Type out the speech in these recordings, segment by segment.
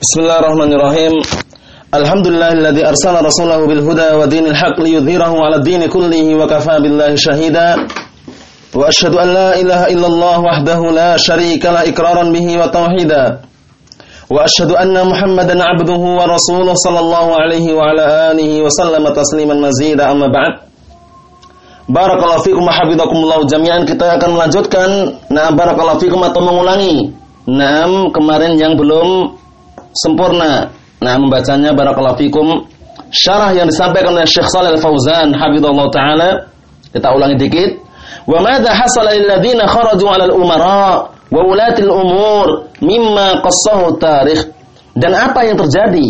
Bismillahirrahmanirrahim. Alhamdulillahilladzi arsala rasulahu bil huda wa dinil haqq liyudhhirahu 'ala ad-din kullihi wa kafaa billahi shahida. Wa asyhadu an la ilaha illallah wahdahu la syarika la iqraran bihi wa tauhida. Wa asyhadu anna Muhammadan 'abduhu wa rasuluhu sallallahu alaihi wa ala alihi wa sallama tasliman mazida amma ba'd. Barakallahu wa hafizakumullah jami'an kita akan melanjutkan nah barakallahu fikum atau mengulangi Nah, kemarin yang belum sempurna. Nah, membacanya barakallahu fikum syarah yang disampaikan oleh Syekh Shalal Fauzan hafizallahu taala. Kita ulangi dikit. Wa madza hasala lil ladzina kharaju 'ala al-umara wa ulati al-umur mimma qassahu tarikh. Dan apa yang terjadi?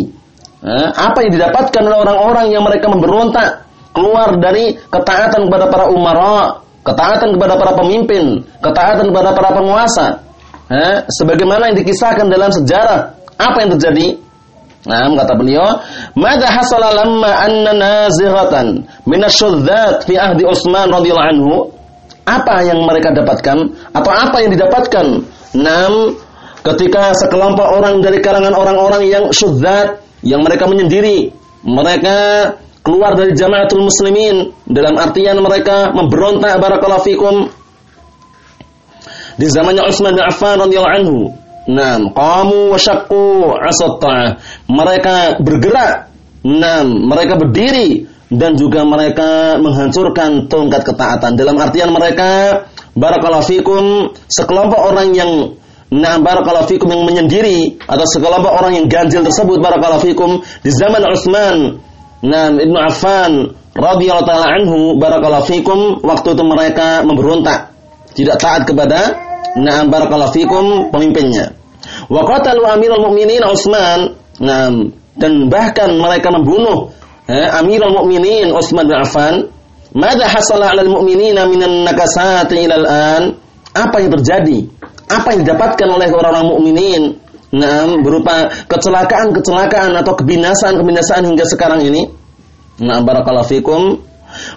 Apa yang didapatkan oleh orang-orang yang mereka memberontak keluar dari ketaatan kepada para umara, ketaatan kepada para pemimpin, ketaatan kepada para penguasa. Sebagaimana yang dikisahkan dalam sejarah apa yang terjadi? Nah, kata beliau, "Mada hasala lamma anna naziratan min asyudzat fi ahdi Utsman radhiyallahu anhu?" Apa yang mereka dapatkan atau apa yang didapatkan? Nam ketika sekelompok orang dari kalangan orang-orang yang syudzat yang mereka menyendiri, mereka keluar dari jamaatul muslimin dalam artian mereka memberontak barakallahu fikum di zamannya Utsman bin Affan radhiyallahu anhu Nam, qamu wa syaqqu Mereka bergerak. Nam, mereka berdiri dan juga mereka menghancurkan tongkat ketaatan. Dalam artian mereka barakallahu fikum sekelompok orang yang Nah, barakallahu fikum yang menyendiri atau sekelompok orang yang ganjil tersebut barakallahu fikum di zaman Utsman Nah, Ibnu Affan radhiyallahu taala anhu barakallahu fikum waktu itu mereka memberontak, tidak taat kepada nah barakallahu fikum pemimpinnya. Wa qatalu Amirul Mukminin Utsman. Nah, dan bahkan mereka membunuh eh, Amirul Mukminin Utsman bin Affan. Mada hasala 'alal mu'minina minan nakasati ilal an? Apa yang terjadi? Apa yang didapatkan oleh orang-orang mukminin? Nah, berupa kecelakaan-kecelakaan atau kebinasaan-kebinasaan hingga sekarang ini. Nah, barakallahu fikum.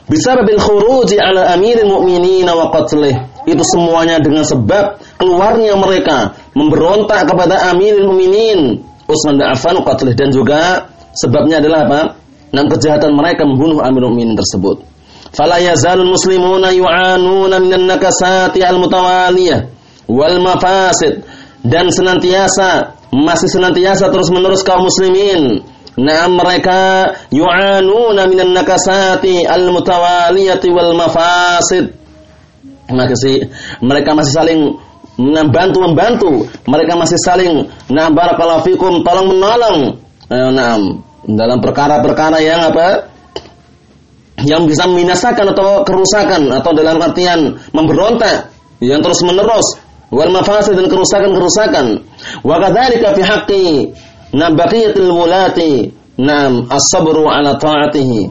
Bisa bil khuruji ala amiril mu'minin wa qatlih. Itu semuanya dengan sebab keluarnya mereka memberontak kepada Amirul Mukminin Utsman bin Affan qatlih dan juga sebabnya adalah apa? Enam kejahatan mereka membunuh Amirul Mukminin tersebut. Fala yazalul muslimuna yu'anuna minan nakasati al-mutawaliyah wal mafasid dan senantiasa masih senantiasa terus-menerus kaum muslimin Nah mereka yu'anuna minan nakasati al-mutawaliyati wal mafasid. Masih mereka masih saling membantu membantu. Mereka masih saling nah barakallahu fikum tolong menolong. Eh, dalam perkara-perkara yang apa? Yang bisa membinasakan atau kerusakan atau dalam artian memberontak yang terus menerus. Wal mafasid dan kerusakan-kerusakan. Wa kadzalika fi haqqi nam baqiyatul mulati nam as-sabru ala ta'atihi.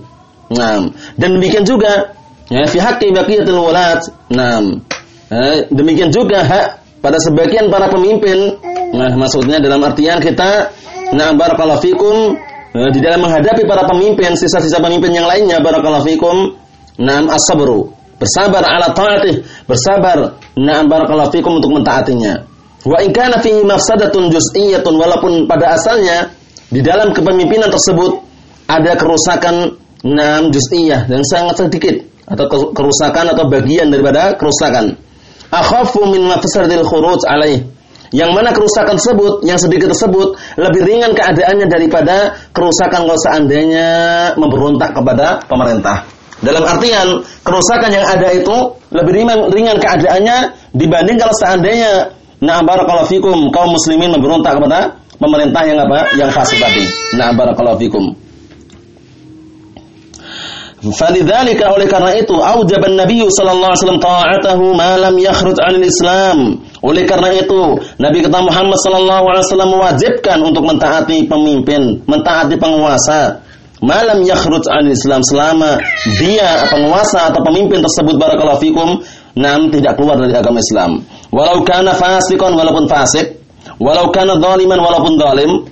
Nam dan demikian juga ya fi haqqi baqiyatul wulat nam Eh, demikian juga hak pada sebagian para pemimpin. Nah, maksudnya dalam artian kita nah barakallahu fikum eh, di dalam menghadapi para pemimpin, sisa-sisa pemimpin yang lainnya barakallahu fikum, na'am as-sabru, bersabar ala ta'atih, bersabar na'am barakallahu fikum untuk mentaatinya. Wa in kana fihi mafsadatun juz'iyyatun walaupun pada asalnya di dalam kepemimpinan tersebut ada kerusakan na'am juz'iyyah dan sangat sedikit atau kerusakan atau bagian daripada kerusakan akhafu min mafsadil khuruj alaih. Yang mana kerusakan tersebut, yang sedikit tersebut lebih ringan keadaannya daripada kerusakan kalau seandainya memberontak kepada pemerintah. Dalam artian kerusakan yang ada itu lebih ringan, ringan keadaannya dibanding kalau seandainya nah barakallahu fikum kaum muslimin memberontak kepada pemerintah yang apa? Yang fasik tadi. Nah barakallahu fikum. Falidzalika oleh karena itu aujaban Nabi sallallahu alaihi wasallam ta'atahu ma lam yakhruj 'anil Islam. Oleh karena itu Nabi kita Muhammad sallallahu alaihi wasallam mewajibkan untuk mentaati pemimpin, mentaati penguasa. Malam yakhruj 'anil Islam selama dia penguasa atau pemimpin tersebut barakallahu fikum nam tidak keluar dari agama Islam. Walau kana fasiqan walaupun fasik, walau kana zaliman walaupun zalim,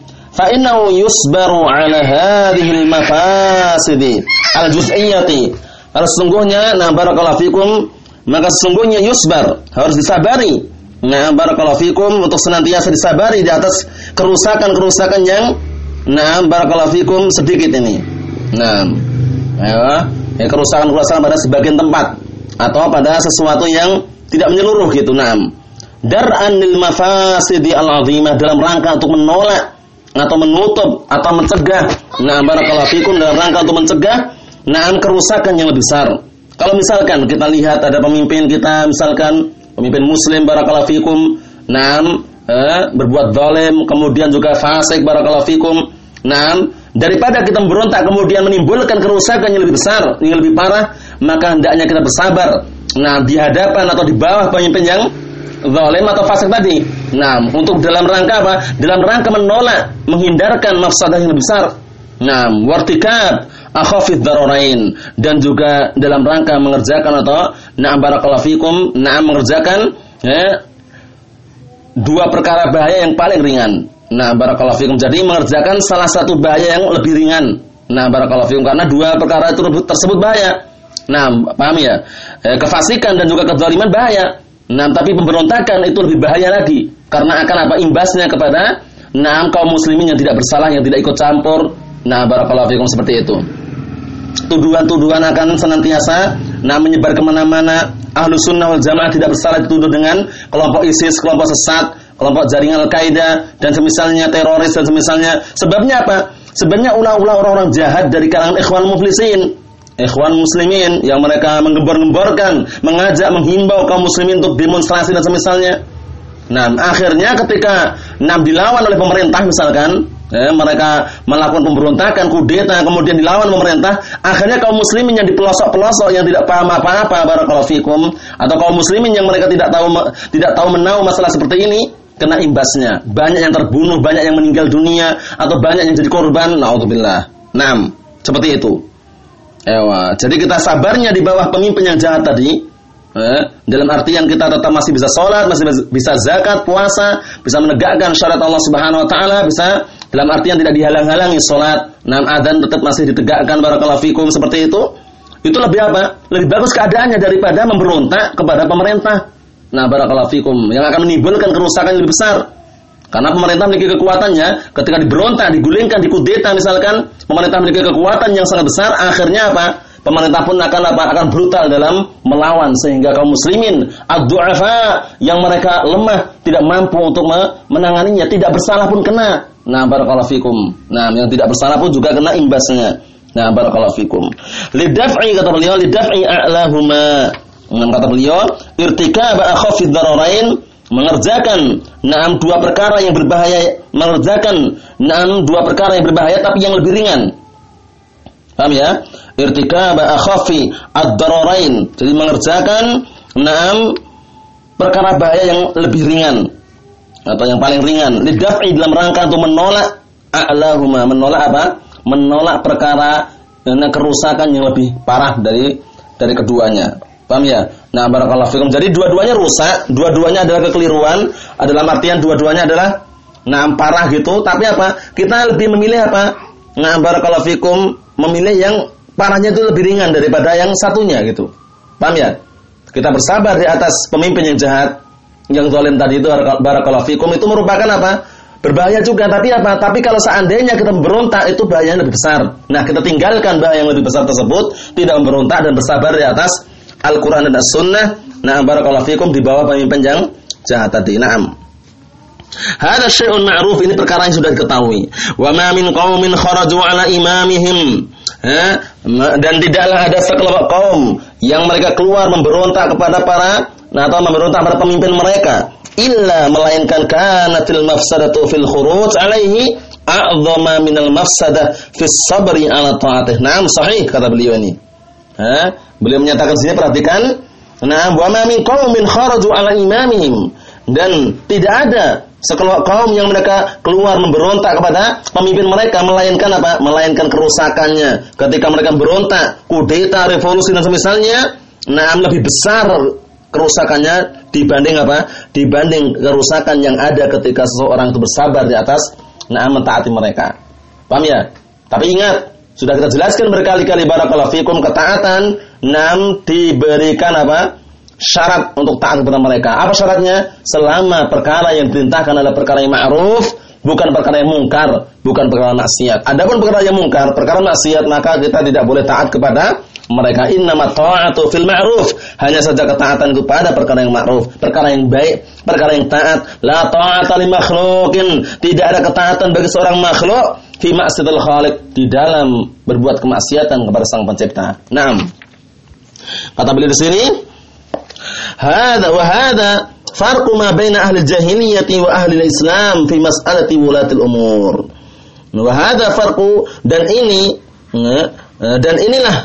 innahu yusbaru ala hadhihi al-mafasidi al-juz'iyyati. Kalau sesungguhnya nah barakallahu fikum maka sesungguhnya yusbar harus disabari. Nah barakallahu fikum untuk senantiasa disabari di atas kerusakan-kerusakan yang nah barakallahu fikum sedikit ini. Nah, ya, ya kerusakan-kerusakan pada sebagian tempat atau pada sesuatu yang tidak menyeluruh gitu. Nah, dar'an lil mafasidi al-azimah dalam rangka untuk menolak atau menutup atau mencegah nah barakallahu fikum dalam rangka untuk mencegah nah kerusakan yang lebih besar. Kalau misalkan kita lihat ada pemimpin kita misalkan pemimpin muslim barakallahu fikum nah eh, berbuat zalim kemudian juga fasik barakallahu fikum nah daripada kita memberontak kemudian menimbulkan kerusakan yang lebih besar yang lebih parah maka hendaknya kita bersabar nah di hadapan atau di bawah pemimpin yang zalim atau fasik tadi. Nah, untuk dalam rangka apa? Dalam rangka menolak, menghindarkan mafsadah yang besar. Nah, wartikab akhafid dararain dan juga dalam rangka mengerjakan atau na'am barakallahu fikum, na'am mengerjakan ya, dua perkara bahaya yang paling ringan. Nah, barakallahu fikum. Jadi mengerjakan salah satu bahaya yang lebih ringan. Nah, barakallahu fikum karena dua perkara itu tersebut bahaya. Nah, paham ya? Eh, kefasikan dan juga kezaliman bahaya. Nah, tapi pemberontakan itu lebih bahaya lagi karena akan apa imbasnya kepada nah kaum muslimin yang tidak bersalah yang tidak ikut campur. Nah, barakallahu fikum seperti itu. Tuduhan-tuduhan akan senantiasa nah menyebar ke mana-mana. Ahlu sunnah wal jamaah tidak bersalah dituduh dengan kelompok ISIS, kelompok sesat, kelompok jaringan Al-Qaeda dan semisalnya teroris dan semisalnya. Sebabnya apa? Sebabnya ulah-ulah orang-orang jahat dari kalangan ikhwan muflisin ikhwan muslimin yang mereka menggembor-gemborkan, mengajak, menghimbau kaum muslimin untuk demonstrasi dan semisalnya. Nah, akhirnya ketika nam dilawan oleh pemerintah misalkan, ya, mereka melakukan pemberontakan, kudeta, kemudian dilawan pemerintah, akhirnya kaum muslimin yang di pelosok-pelosok yang tidak paham apa-apa, barakallahu fikum, atau kaum muslimin yang mereka tidak tahu tidak tahu menahu masalah seperti ini, kena imbasnya. Banyak yang terbunuh, banyak yang meninggal dunia, atau banyak yang jadi korban, naudzubillah. Nah, seperti itu. Ewa. Jadi kita sabarnya di bawah pemimpin yang jahat tadi. Eh, dalam artian kita tetap masih bisa sholat, masih bisa zakat, puasa, bisa menegakkan syarat Allah Subhanahu Wa Taala, bisa dalam artian tidak dihalang-halangi sholat, nam adan tetap masih ditegakkan barakallahu fikum seperti itu. Itu lebih apa? Lebih bagus keadaannya daripada memberontak kepada pemerintah. Nah, barakallahu fikum yang akan menimbulkan kerusakan yang lebih besar. Karena pemerintah memiliki kekuatannya, ketika diberontak, digulingkan, dikudeta misalkan, pemerintah memiliki kekuatan yang sangat besar, akhirnya apa? Pemerintah pun akan? Akan brutal dalam melawan sehingga kaum muslimin ad-du'afa yang mereka lemah, tidak mampu untuk menanganinya, tidak bersalah pun kena. Nah, barakallahu fikum. Nah, yang tidak bersalah pun juga kena imbasnya. Nah, barakallahu fikum. Lidaf'i kata beliau, lidaf'i a'lahuma. Nah, kata beliau, irtikab akhafid dararain mengerjakan enam dua perkara yang berbahaya, mengerjakan enam dua perkara yang berbahaya tapi yang lebih ringan. Paham ya? Irtikab akhafi ad-dararain. Jadi mengerjakan enam perkara bahaya yang lebih ringan atau yang paling ringan. Lidaf'i dalam rangka untuk menolak a'lahuma, menolak apa? Menolak perkara kerusakan yang lebih parah dari dari keduanya. Paham ya? Nah, barakallahu fikum. Jadi dua-duanya rusak, dua-duanya adalah kekeliruan, adalah artian dua-duanya adalah nah parah gitu, tapi apa? Kita lebih memilih apa? Nah, barakallahu fikum memilih yang parahnya itu lebih ringan daripada yang satunya gitu. Paham ya? Kita bersabar di atas pemimpin yang jahat, yang zalim tadi itu barakallahu fikum itu merupakan apa? Berbahaya juga, tapi apa? Tapi kalau seandainya kita memberontak itu bahayanya lebih besar. Nah, kita tinggalkan bahaya yang lebih besar tersebut, tidak memberontak dan bersabar di atas Al-Quran dan As-Sunnah. Nah, barakallahu fikum di bawah pemimpin yang jahat tadi. Naam. Hada syai'un ma'ruf ini perkara yang sudah diketahui. Wa ma min qaumin kharaju ala imamihim. Dan tidaklah ada sekelompok kaum yang mereka keluar memberontak kepada para nah, atau memberontak pada pemimpin mereka illa melainkan kanatil mafsadatu fil khuruj alaihi a'dhama minal mafsadah fis sabri ala ta'atih. Naam sahih kata beliau ini. Ha? Beliau menyatakan sini perhatikan, "Nah, wa ma min qaumin kharaju ala imamihim." Dan tidak ada sekelompok kaum yang mereka keluar memberontak kepada pemimpin mereka melainkan apa? Melainkan kerusakannya. Ketika mereka berontak, kudeta, revolusi dan semisalnya, nah lebih besar kerusakannya dibanding apa? Dibanding kerusakan yang ada ketika seseorang itu bersabar di atas nah mentaati mereka. Paham ya? Tapi ingat, sudah kita jelaskan berkali-kali barakallahu fikum ketaatan nam diberikan apa? Syarat untuk taat kepada mereka. Apa syaratnya? Selama perkara yang diperintahkan adalah perkara yang ma'ruf, bukan perkara yang mungkar, bukan perkara maksiat. Adapun perkara yang mungkar, perkara maksiat, maka kita tidak boleh taat kepada mereka. Innama ta'atu fil ma'ruf. Hanya saja ketaatan itu pada perkara yang ma'ruf, perkara yang baik, perkara yang taat. La ta'ata li makhlukin. Tidak ada ketaatan bagi seorang makhluk fi ma'siyatil khaliq di dalam berbuat kemaksiatan kepada sang pencipta. Naam. Kata beliau di sini, hada wa hada farqu ma baina ahli jahiliyati wa ahli islam fi mas'alati wulatil umur. Wa hada farqu dan ini eh, dan inilah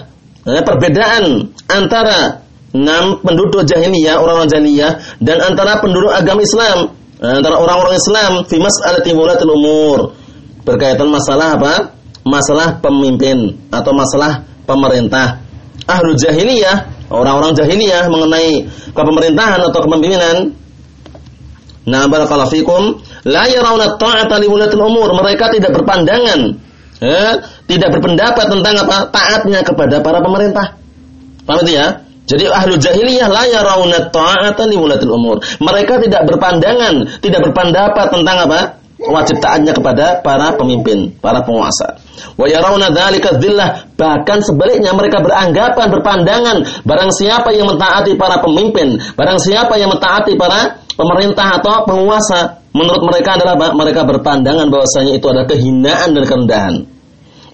eh, perbedaan antara enam penduduk jahiliyah, orang-orang jahiliyah dan antara penduduk agama Islam, eh, antara orang-orang Islam fi mas'alati wulatil umur. Berkaitan masalah apa? Masalah pemimpin atau masalah pemerintah. Ahlu jahiliyah orang-orang jahiliyah mengenai kepemerintahan atau kepemimpinan. Nah, barakallahu fikum, la yarawna ta'ata li umur. Mereka tidak berpandangan, eh, tidak berpendapat tentang apa? taatnya kepada para pemerintah. Paham itu ya? Jadi ahlu jahiliyah la yarawna ta'ata li umur. Mereka tidak berpandangan, tidak berpendapat tentang apa? wajib taatnya kepada para pemimpin, para penguasa. Wa yarawna bahkan sebaliknya mereka beranggapan, berpandangan barang siapa yang mentaati para pemimpin, barang siapa yang mentaati para pemerintah atau penguasa, menurut mereka adalah mereka berpandangan bahwasanya itu adalah kehinaan dan kerendahan.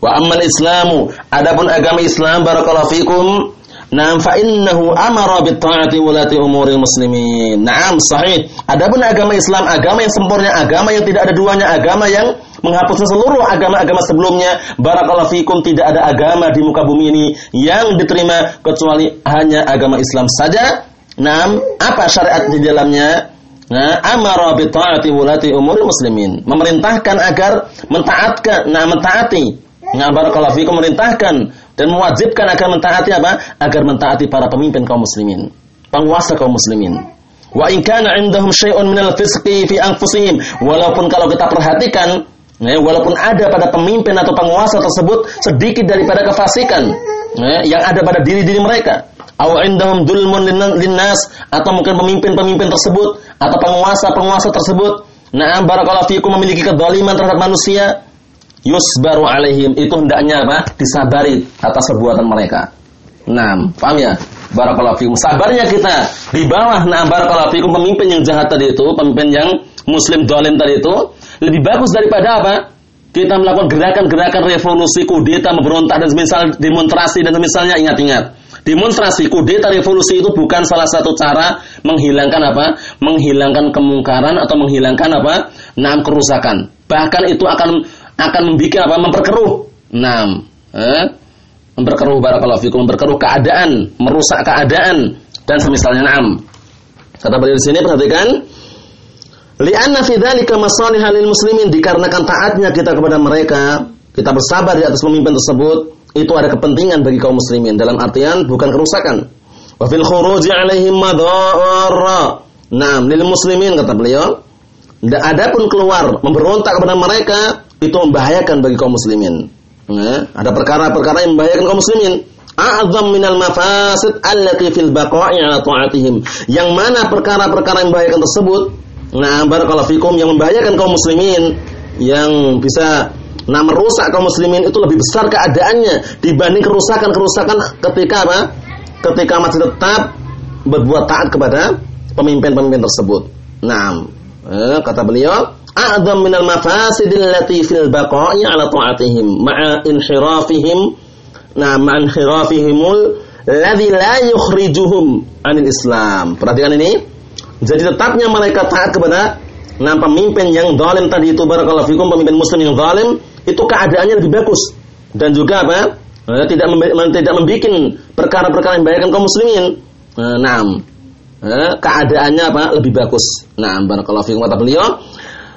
Wa ammal islamu, adapun agama Islam barakallahu fikum Naam fa innahu amara bi ta'ati wulati umuril muslimin. Naam sahih. Adapun agama Islam, agama yang sempurna, agama yang tidak ada duanya, agama yang menghapuskan seluruh agama-agama sebelumnya. Barakallahu fikum tidak ada agama di muka bumi ini yang diterima kecuali hanya agama Islam saja. Naam, apa syariat di dalamnya? Nah, amara bi ta'ati wulati umuril muslimin. Memerintahkan agar mentaatkan, nah mentaati. Nah, barakallahu fikum memerintahkan dan mewajibkan agar mentaati apa? Agar mentaati para pemimpin kaum muslimin, penguasa kaum muslimin. Wa in kana 'indahum syai'un minal fisqi fi anfusihim, walaupun kalau kita perhatikan Ya, walaupun ada pada pemimpin atau penguasa tersebut sedikit daripada kefasikan ya, yang ada pada diri-diri mereka. Dulmun linnas atau mungkin pemimpin-pemimpin tersebut atau penguasa-penguasa tersebut. Nah, barakallahu fiikum memiliki kezaliman terhadap manusia yusbaru alaihim itu hendaknya apa? disabari atas perbuatan mereka. Nah, paham ya? Barakallahu fikum. Sabarnya kita di bawah nah barakallahu fikum pemimpin yang jahat tadi itu, pemimpin yang muslim dolim tadi itu lebih bagus daripada apa? Kita melakukan gerakan-gerakan revolusi, kudeta, memberontak dan semisal demonstrasi dan semisalnya ingat-ingat. Demonstrasi, kudeta, revolusi itu bukan salah satu cara menghilangkan apa? Menghilangkan kemungkaran atau menghilangkan apa? Nah, kerusakan. Bahkan itu akan akan membuat apa? Memperkeruh. Nah, eh? memperkeruh barakallahu fikum, memperkeruh keadaan, merusak keadaan dan semisalnya na'am. Kata beliau di sini perhatikan Lianna fi dzalika masalihah lil muslimin dikarenakan taatnya kita kepada mereka, kita bersabar di atas pemimpin tersebut, itu ada kepentingan bagi kaum muslimin dalam artian bukan kerusakan. Wa fil khuruji alaihim madara. Naam, lil muslimin kata beliau. Adapun keluar memberontak kepada mereka itu membahayakan bagi kaum muslimin. Nah, ada perkara-perkara yang membahayakan kaum muslimin. A'zam minal mafasid allati fil baqa'i ala ta'atihim. Yang mana perkara-perkara yang membahayakan tersebut? Nah, barakallahu fikum yang membahayakan kaum muslimin yang bisa nah merusak kaum muslimin itu lebih besar keadaannya dibanding kerusakan-kerusakan ketika apa? Ketika masih tetap berbuat taat kepada pemimpin-pemimpin tersebut. Nah, eh, kata beliau, a'zam minal mafasidil lati fil baqa'i ala ta'atihim ma'a inhirafihim nah ma'a inhirafihimul ladzi la yukhrijuhum anil Islam. Perhatikan ini. Jadi tetapnya mereka taat kepada nah pemimpin yang zalim tadi itu barakallahu fikum pemimpin muslim yang zalim itu keadaannya lebih bagus dan juga apa? Eh, tidak tidak membuat perkara-perkara yang membahayakan kaum muslimin. Eh, nah, eh, keadaannya apa? Lebih bagus. Nah, barakallahu fikum kata beliau,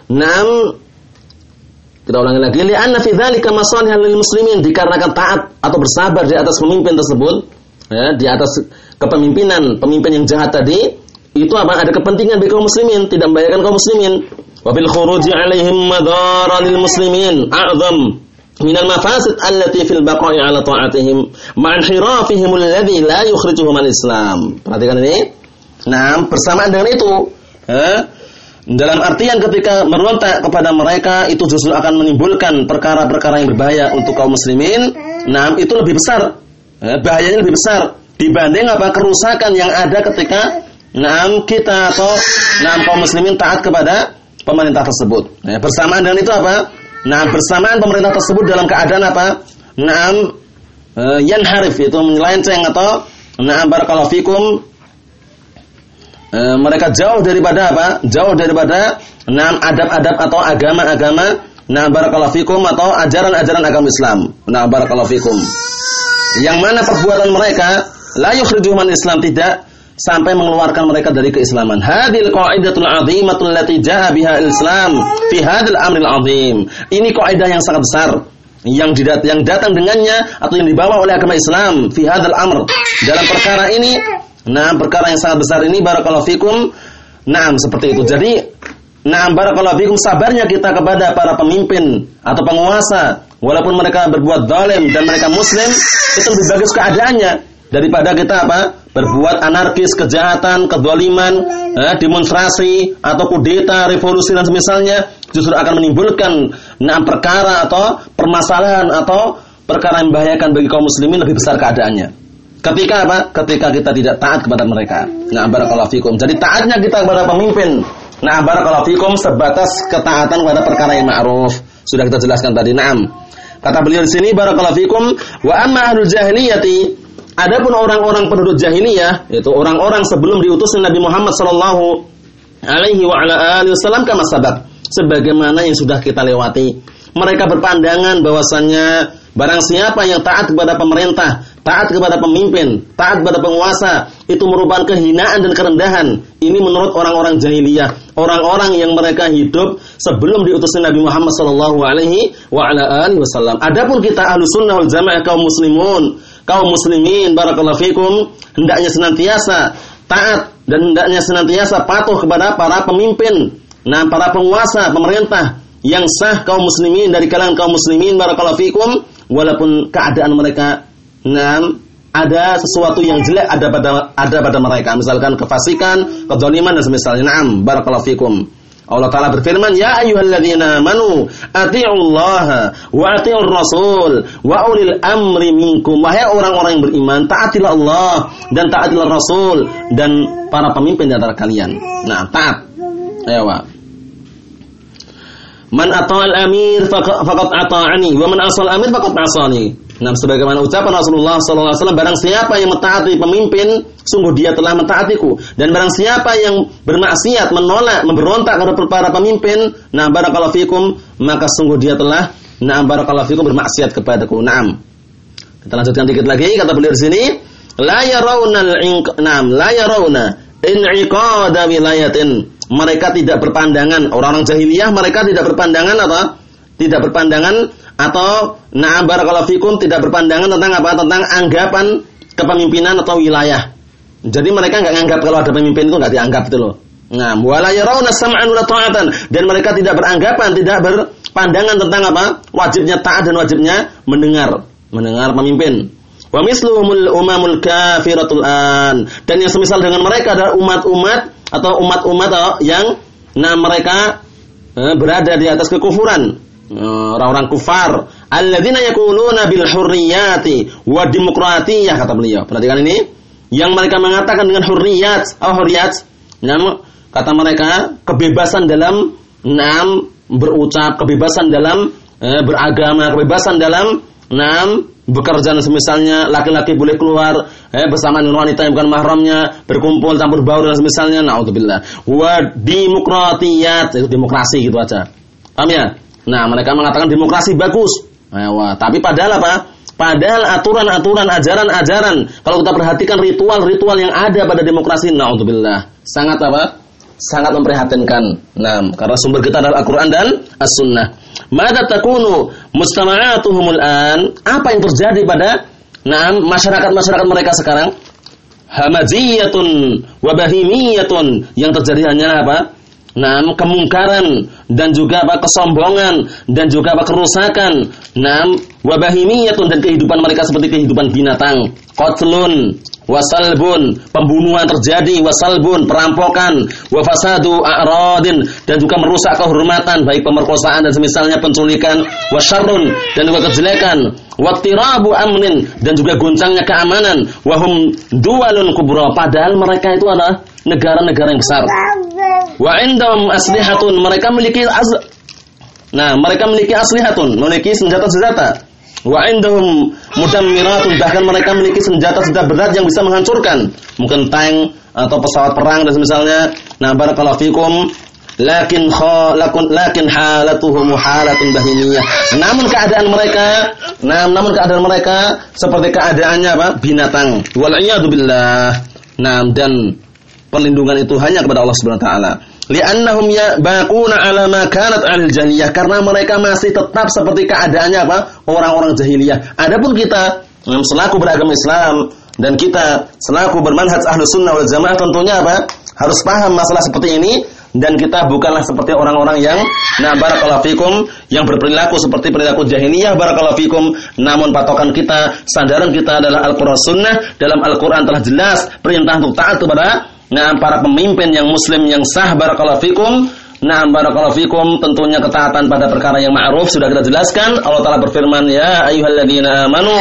Nam kita ulangi lagi li'anna fi dzalika masalihan lil muslimin dikarenakan taat atau bersabar di atas pemimpin tersebut ya di atas kepemimpinan pemimpin yang jahat tadi itu apa? Ada kepentingan bagi kaum muslimin. Tidak membahayakan kaum muslimin. Wa bil khuruji alaihim madara lil muslimin. A'zam. Min al mafasid allati fil baqa'i ala ta'atihim. Ma'an hirafihim alladhi la yukhrijuhum al islam. Perhatikan ini. Nah bersamaan dengan itu eh, Dalam artian ketika merontak kepada mereka itu justru akan menimbulkan perkara-perkara yang berbahaya untuk kaum muslimin. Nah, itu lebih besar. Ya, bahayanya lebih besar dibanding apa? Kerusakan yang ada ketika nah kita atau nah kaum muslimin taat kepada pemerintah tersebut. Ya, bersamaan dengan itu apa? Nah, bersamaan pemerintah tersebut dalam keadaan apa? Nah, uh, yanharif itu menyelenceng atau nah barakallahu fikum e, mereka jauh daripada apa? Jauh daripada enam adab-adab atau agama-agama nah barakallahu fikum atau ajaran-ajaran agama Islam. Nah barakallahu fikum. Yang mana perbuatan mereka la yukhrijuhum Islam tidak sampai mengeluarkan mereka dari keislaman. Hadil qaidatul azimatul lati jaa biha Islam fi hadil amril azim. Ini kaidah yang sangat besar yang didat yang datang dengannya atau yang dibawa oleh agama Islam fi hadal amr dalam perkara ini Nah, perkara yang sangat besar ini barakallahu fikum. Nah, seperti itu. Jadi, nah barakallahu fikum sabarnya kita kepada para pemimpin atau penguasa walaupun mereka berbuat zalim dan mereka muslim, itu lebih bagus keadaannya daripada kita apa? Berbuat anarkis, kejahatan, kedoliman, eh, demonstrasi atau kudeta, revolusi dan semisalnya justru akan menimbulkan enam perkara atau permasalahan atau perkara yang membahayakan bagi kaum muslimin lebih besar keadaannya. Ketika apa? Ketika kita tidak taat kepada mereka. Nah, barakallahu fikum. Jadi taatnya kita kepada pemimpin. Nah, barakallahu fikum sebatas ketaatan kepada perkara yang ma'ruf. Sudah kita jelaskan tadi. Naam. Kata beliau di sini barakallahu fikum wa amma ahlul jahiliyati adapun orang-orang penduduk jahiliyah yaitu orang-orang sebelum diutusnya Nabi Muhammad sallallahu alaihi wa ala alihi wasallam kama sabab sebagaimana yang sudah kita lewati. Mereka berpandangan bahwasannya barang siapa yang taat kepada pemerintah taat kepada pemimpin, taat kepada penguasa, itu merupakan kehinaan dan kerendahan. Ini menurut orang-orang jahiliyah, orang-orang yang mereka hidup sebelum diutusnya Nabi Muhammad sallallahu alaihi wasallam. Adapun kita ahlu sunnah wal jamaah kaum muslimun, kaum muslimin barakallahu fikum, hendaknya senantiasa taat dan hendaknya senantiasa patuh kepada para pemimpin, nah para penguasa, pemerintah yang sah kaum muslimin dari kalangan kaum muslimin barakallahu fikum walaupun keadaan mereka Nah, ada sesuatu yang jelek ada pada ada pada mereka, misalkan kefasikan, kedzaliman dan semisalnya. Naam, barakallahu fikum. Allah Ta'ala berfirman, Ya ayuhalladzina amanu, ati'ullaha wa ati'ur rasul, wa ulil amri minkum. Wahai orang-orang yang beriman, taatilah Allah dan taatilah Rasul dan para pemimpin di antara kalian. Nah, taat. Ayo, Man ata'al amir faqad ata'ani, wa man asal amir faqad asani. Nah, sebagaimana ucapan Rasulullah SAW, barang siapa yang mentaati pemimpin, sungguh dia telah mentaatiku. Dan barang siapa yang bermaksiat, menolak, memberontak kepada para pemimpin, nah barakallahu fikum, maka sungguh dia telah, nah barakallahu fikum bermaksiat kepadaku. Naam. Kita lanjutkan dikit lagi, kata beliau di sini, la yarawna al-inqam, la yarawna in'iqada wilayatin. Mereka tidak berpandangan, orang-orang jahiliyah mereka tidak berpandangan apa? Tidak berpandangan atau na'am barakallahu fikum tidak berpandangan tentang apa? Tentang anggapan kepemimpinan atau wilayah. Jadi mereka nggak nganggap kalau ada pemimpin itu nggak dianggap itu loh. Nah, wala sam'an wa ta'atan dan mereka tidak beranggapan, tidak berpandangan tentang apa? Wajibnya taat dan wajibnya mendengar, mendengar pemimpin. Wa misluhumul umamul kafiratul an. Dan yang semisal dengan mereka adalah umat-umat atau umat-umat yang nah mereka eh, berada di atas kekufuran orang-orang kufar. Alladzina yaquluna bil hurriyati wa demokratiyah kata beliau. Perhatikan ini. Yang mereka mengatakan dengan hurriyat oh, hurriyat? Nam kata mereka kebebasan dalam enam berucap kebebasan dalam eh, beragama kebebasan dalam enam bekerja. Semisalnya laki-laki boleh keluar eh, bersama dengan wanita yang bukan mahramnya berkumpul campur baur dan semisalnya. Naudzubillah. Wa demokratiyat itu demokrasi gitu aja. Paham ya Nah, mereka mengatakan demokrasi bagus. Nah, tapi padahal apa? Padahal aturan-aturan, ajaran-ajaran, kalau kita perhatikan ritual-ritual yang ada pada demokrasi, naudzubillah, sangat apa? Sangat memprihatinkan. Nah, karena sumber kita adalah Al-Qur'an dan As-Sunnah. Mada takunu mustama'atuhumul an? Apa yang terjadi pada nah, masyarakat-masyarakat mereka sekarang? Hamaziyatun wa bahimiyatun. Yang terjadi hanya apa? Nah, kemungkaran dan juga apa kesombongan dan juga apa kerusakan. Nah, wabahimiyatun dan kehidupan mereka seperti kehidupan binatang. Qatlun, wasalbun pembunuhan terjadi wasalbun perampokan wafasadu a'radin dan juga merusak kehormatan baik pemerkosaan dan semisalnya penculikan wasyarrun dan juga kejelekan wattirabu amnin dan juga goncangnya keamanan wahum dualun kubra padahal mereka itu adalah negara-negara yang besar wa indahum aslihatun mereka memiliki az Nah, mereka memiliki aslihatun, memiliki senjata-senjata Wa indahum mudammiratun bahkan mereka memiliki senjata-senjata berat yang bisa menghancurkan. Mungkin tank atau pesawat perang dan semisalnya. Nah, barakallahu fikum lakin khalaqun lakin halatuhum halatun bahimiyah. Namun keadaan mereka, nah, namun keadaan mereka seperti keadaannya apa? binatang. Wal billah. Nah, dan perlindungan itu hanya kepada Allah Subhanahu wa taala. Li'annahum baquna 'ala ma kanat 'alil jahiliyah. Karena mereka masih tetap seperti keadaannya apa? Orang-orang jahiliyah. Adapun kita yang selaku beragama Islam dan kita selaku bermanhaj ahlu sunnah wal jamaah tentunya apa? Harus paham masalah seperti ini. Dan kita bukanlah seperti orang-orang yang nah barakallahu fikum yang berperilaku seperti perilaku jahiliyah barakallahu fikum. Namun patokan kita sandaran kita adalah Al-Qur'an sunnah. Dalam Al-Qur'an telah jelas perintah untuk taat kepada Nah, para pemimpin yang muslim yang sah barakallahu fikum. Nah, barakallahu fikum tentunya ketaatan pada perkara yang ma'ruf sudah kita jelaskan. Allah Taala berfirman, "Ya ayyuhalladzina amanu,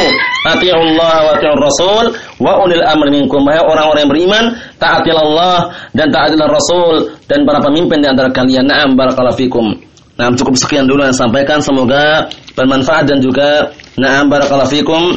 atiiullaha wa atiiur rasul wa ulil amri minkum." Wahai orang-orang yang beriman, taatilah Allah dan taatilah Rasul dan para pemimpin di antara kalian. Naam barakallahu fikum. Nah, cukup sekian dulu yang sampaikan. Semoga bermanfaat dan juga naam barakallahu fikum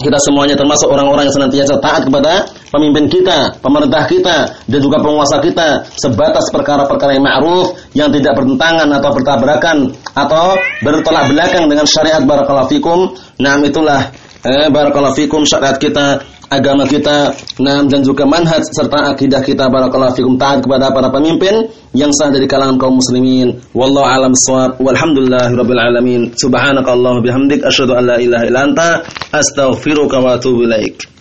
kita semuanya termasuk orang-orang yang senantiasa taat kepada pemimpin kita, pemerintah kita, dan juga penguasa kita sebatas perkara-perkara yang ma'ruf yang tidak bertentangan atau bertabrakan atau bertolak belakang dengan syariat barakallahu fikum. Nah, itulah eh, barakallahu fikum syariat kita agama kita, nam dan juga manhaj serta akidah kita barakallahu fikum taat kepada para pemimpin yang sah dari kalangan kaum muslimin. Wallahu alam shawab. Walhamdulillahirabbil alamin. Subhanakallahumma bihamdik asyhadu an la ilaha illa anta astaghfiruka wa atubu ilaik.